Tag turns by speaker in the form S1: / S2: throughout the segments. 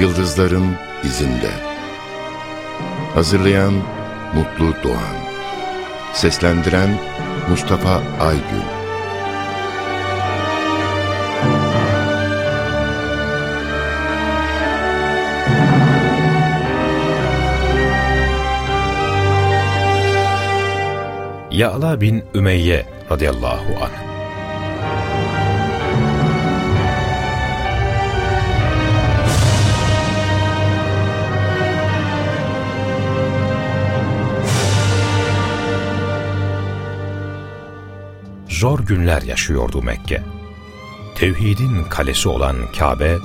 S1: Yıldızların izinde. Hazırlayan Mutlu Doğan. Seslendiren Mustafa Aygün.
S2: Ya'la bin Ümeyye radıyallahu anh zor günler yaşıyordu Mekke. Tevhidin kalesi olan Kabe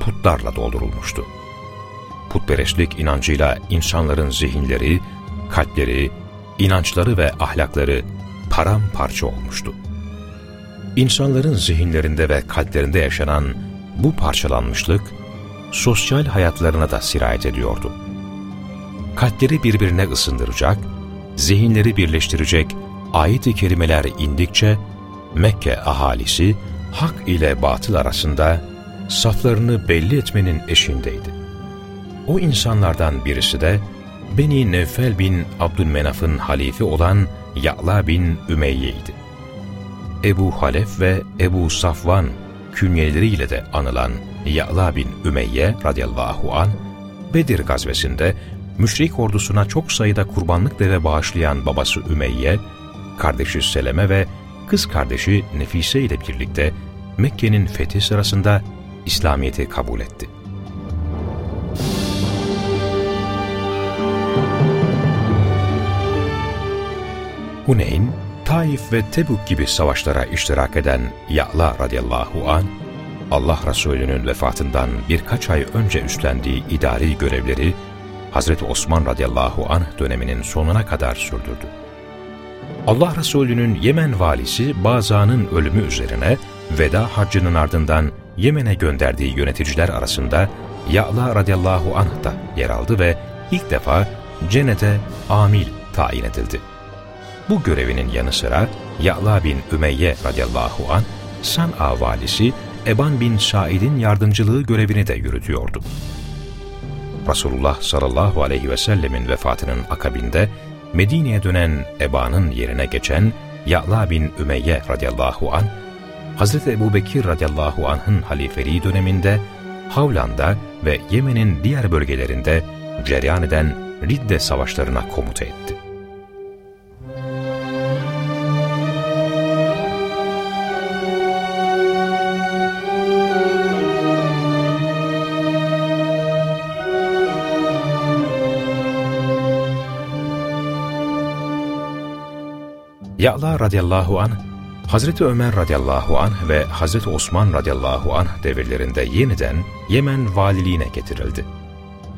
S2: putlarla doldurulmuştu. Putperestlik inancıyla insanların zihinleri, kalpleri, inançları ve ahlakları paramparça olmuştu. İnsanların zihinlerinde ve kalplerinde yaşanan bu parçalanmışlık, sosyal hayatlarına da sirayet ediyordu. Kalpleri birbirine ısındıracak, zihinleri birleştirecek ayet-i kerimeler indikçe Mekke ahalisi hak ile batıl arasında saflarını belli etmenin eşindeydi. O insanlardan birisi de Beni Nevfel bin Abdülmenaf'ın halifi olan Ya'la bin Ümeyye'ydi. Ebu Halef ve Ebu Safvan künyeleriyle de anılan Ya'la bin Ümeyye radıyallahu an Bedir gazvesinde müşrik ordusuna çok sayıda kurbanlık deve bağışlayan babası Ümeyye, kardeşi Seleme ve kız kardeşi Nefise ile birlikte Mekke'nin fethi sırasında İslamiyet'i kabul etti. Huneyn, Taif ve Tebuk gibi savaşlara iştirak eden Ya'la radıyallahu an Allah Resulü'nün vefatından birkaç ay önce üstlendiği idari görevleri Hazreti Osman radıyallahu anh döneminin sonuna kadar sürdürdü. Allah Resulü'nün Yemen valisi Baza'nın ölümü üzerine veda haccının ardından Yemen'e gönderdiği yöneticiler arasında Ya'la radıyallahu anh da yer aldı ve ilk defa cennete amil tayin edildi. Bu görevinin yanı sıra Ya'la bin Ümeyye radıyallahu anh San'a valisi Eban bin Said'in yardımcılığı görevini de yürütüyordu. Resulullah sallallahu aleyhi ve sellemin vefatının akabinde Medine'ye dönen Eba'nın yerine geçen Ya'la bin Ümeyye radıyallahu an, Hz. Ebu Bekir radıyallahu anh'ın halifeliği döneminde Havlan'da ve Yemen'in diğer bölgelerinde cereyan eden Ridde savaşlarına komuta etti. Ya'la radıyallahu an, Hazreti Ömer radıyallahu anh ve Hazreti Osman radıyallahu anh devirlerinde yeniden Yemen valiliğine getirildi.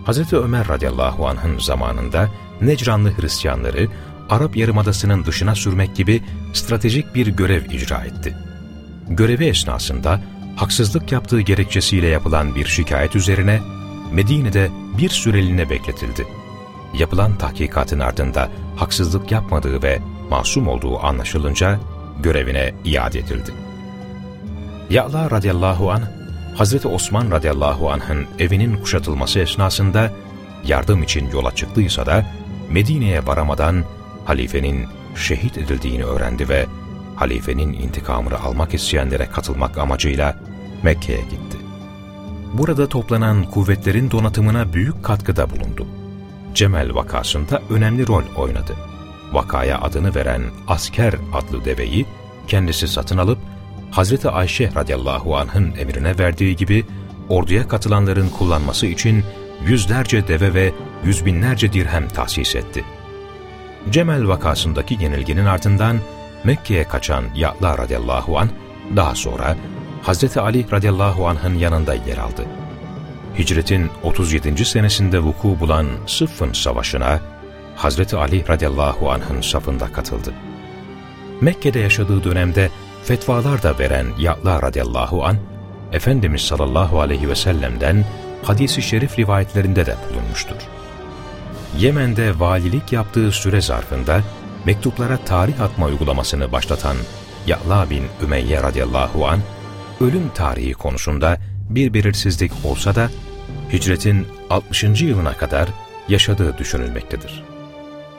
S2: Hazreti Ömer radıyallahu anh'ın zamanında Necranlı Hristiyanları Arap Yarımadası'nın dışına sürmek gibi stratejik bir görev icra etti. Görevi esnasında haksızlık yaptığı gerekçesiyle yapılan bir şikayet üzerine Medine'de bir süreliğine bekletildi. Yapılan tahkikatın ardında haksızlık yapmadığı ve masum olduğu anlaşılınca görevine iade edildi. Ya'la radıyallahu an Hazreti Osman radıyallahu anh'ın evinin kuşatılması esnasında yardım için yola çıktıysa da Medine'ye varamadan halifenin şehit edildiğini öğrendi ve halifenin intikamını almak isteyenlere katılmak amacıyla Mekke'ye gitti. Burada toplanan kuvvetlerin donatımına büyük katkıda bulundu. Cemel vakasında önemli rol oynadı vakaya adını veren asker adlı deveyi kendisi satın alıp Hazreti Ayşe radıyallahu anh'ın emrine verdiği gibi orduya katılanların kullanması için yüzlerce deve ve yüz binlerce dirhem tahsis etti. Cemel vakasındaki yenilginin ardından Mekke'ye kaçan Ya'la radıyallahu anh daha sonra Hazreti Ali radıyallahu anh'ın yanında yer aldı. Hicretin 37. senesinde vuku bulan Sıffın Savaşı'na Hazreti Ali radıyallahu anh'ın safında katıldı. Mekke'de yaşadığı dönemde fetvalar da veren Ya'la radıyallahu an, Efendimiz sallallahu aleyhi ve sellem'den hadisi şerif rivayetlerinde de bulunmuştur. Yemen'de valilik yaptığı süre zarfında mektuplara tarih atma uygulamasını başlatan Ya'la bin Ümeyye radıyallahu an, ölüm tarihi konusunda bir belirsizlik olsa da hicretin 60. yılına kadar yaşadığı düşünülmektedir.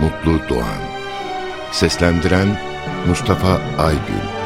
S1: Mutlu Doğan. Seslendiren Mustafa Aygün